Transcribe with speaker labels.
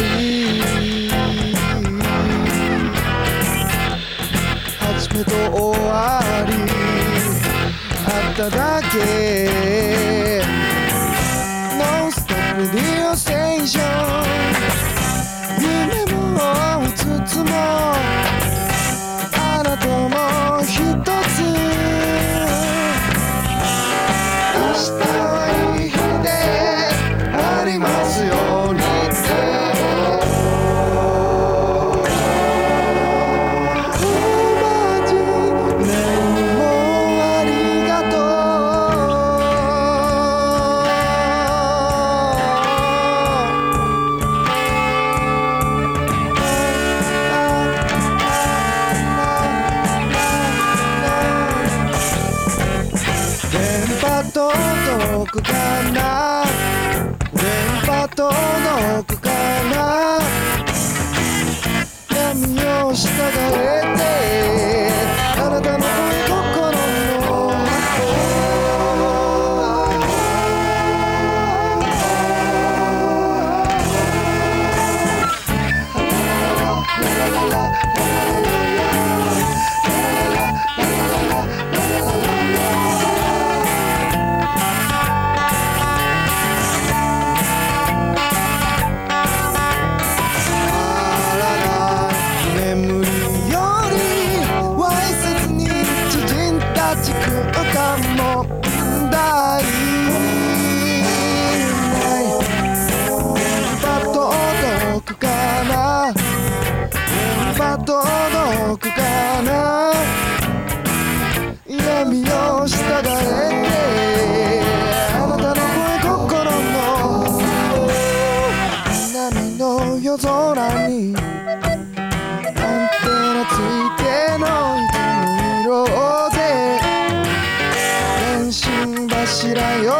Speaker 1: い。初めと終わりあっただけ届くかな。電波届くかな。波を従え。届くかな？闇を従えてあなたの声心の南の夜空にアンテナついての糸の色で電信柱よ